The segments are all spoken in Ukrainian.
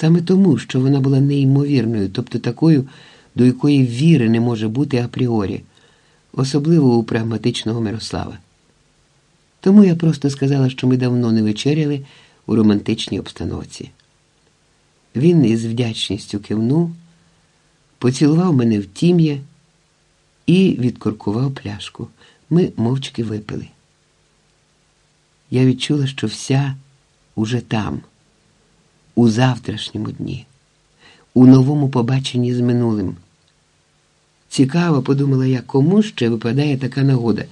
Саме тому, що вона була неймовірною, тобто такою, до якої віри не може бути апріорі, особливо у прагматичного Мирослава. Тому я просто сказала, що ми давно не вечеряли у романтичній обстановці. Він із вдячністю кивнув, поцілував мене в тім'я і відкоркував пляшку. Ми мовчки випили. Я відчула, що вся уже там, у завтрашньому дні, у новому побаченні з минулим. Цікаво, подумала я, кому ще випадає така нагода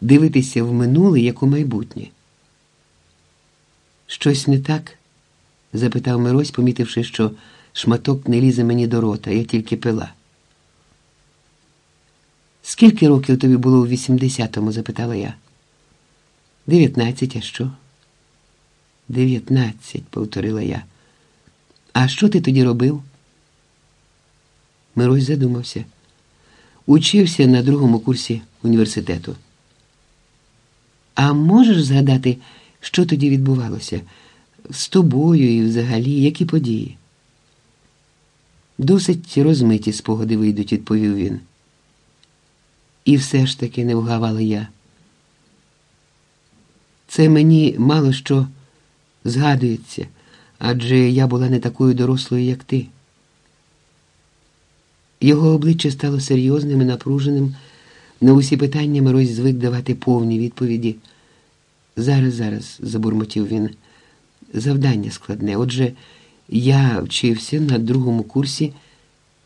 дивитися в минуле, як у майбутнє. Щось не так? запитав Мирось, помітивши, що шматок не лізе мені до рота, я тільки пила. Скільки років тобі було у 80-му? запитала я. Дев'ятнадцять, а що? Дев'ятнадцять, повторила я. А що ти тоді робив? Мирось задумався. Учився на другому курсі університету. А можеш згадати, що тоді відбувалося з тобою і взагалі, які події? Досить розмиті спогади вийдуть, відповів він. І все ж таки не вгавала я. Це мені мало що згадується, адже я була не такою дорослою, як ти. Його обличчя стало серйозним і напруженим. На усі питання Мирось звик давати повні відповіді. Зараз, зараз, забурмотів він, завдання складне. Отже, я вчився на другому курсі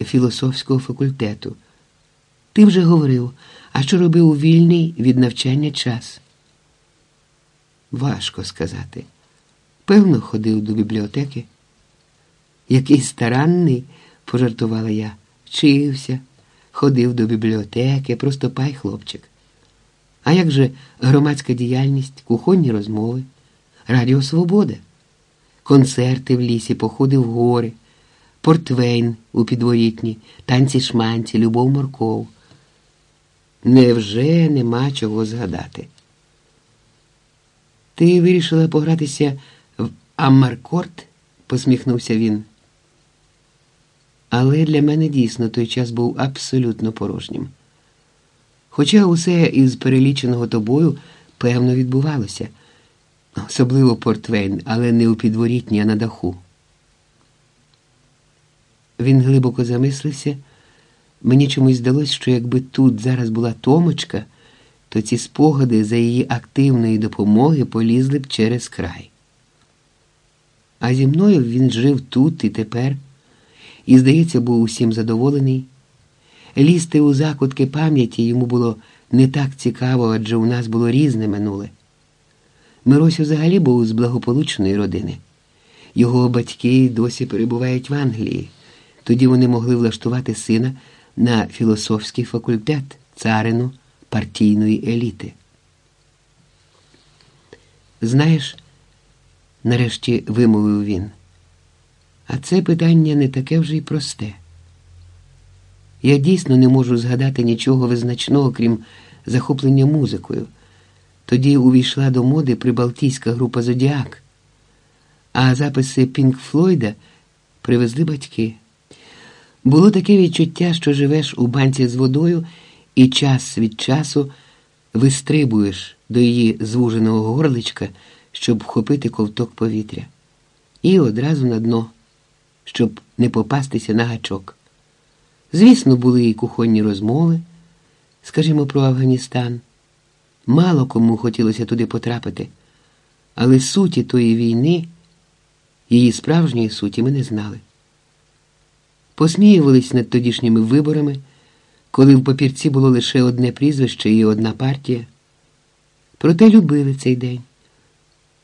філософського факультету. Ти вже говорив, а що робив у вільний від навчання час? Важко сказати. Певно, ходив до бібліотеки. Який старанний, пожартувала я, вчився, ходив до бібліотеки, просто пай хлопчик. А як же громадська діяльність, кухонні розмови, Радіо Свобода, концерти в лісі, походи в гори, портвейн у підворітні, танці шманці, любов морков. Невже нема чого згадати? Ти вирішила погратися в Аммаркорт? посміхнувся він. Але для мене дійсно той час був абсолютно порожнім. Хоча усе із переліченого тобою певно відбувалося, особливо портвейн, але не у підворітні, а на даху. Він глибоко замислився. Мені чомусь здалося, що якби тут зараз була Томочка, то ці спогади за її активної допомоги полізли б через край. А зі мною він жив тут і тепер, і, здається, був усім задоволений. Лізти у закутки пам'яті йому було не так цікаво, адже у нас було різне минуле. Мирось взагалі був з благополучної родини. Його батьки досі перебувають в Англії. Тоді вони могли влаштувати сина на філософський факультет царину партійної еліти. Знаєш, нарешті вимовив він, а це питання не таке вже й просте. Я дійсно не можу згадати нічого визначного, крім захоплення музикою. Тоді увійшла до моди прибалтійська група Зодіак, а записи Пінк Флойда привезли батьки. Було таке відчуття, що живеш у банці з водою і час від часу вистрибуєш до її звуженого горличка, щоб вхопити ковток повітря, і одразу на дно, щоб не попастися на гачок. Звісно, були і кухонні розмови, скажімо, про Афганістан. Мало кому хотілося туди потрапити, але суті тої війни, її справжньої суті ми не знали. Посміювались над тодішніми виборами, коли в папірці було лише одне прізвище і одна партія. Проте любили цей день,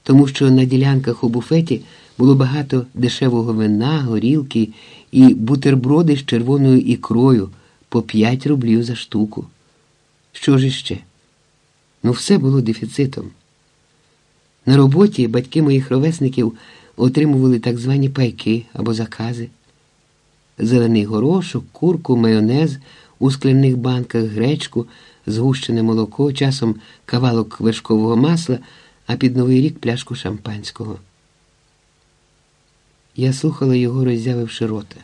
тому що на ділянках у буфеті було багато дешевого вина, горілки і бутерброди з червоною ікрою по 5 рублів за штуку. Що ж іще? Ну, все було дефіцитом. На роботі батьки моїх ровесників отримували так звані пайки або закази. Зелений горошок, курку, майонез у скляних банках, гречку, згущене молоко, часом кавалок вершкового масла, а під новий рік пляшку шампанського. Я слухала його, роззявивши рота.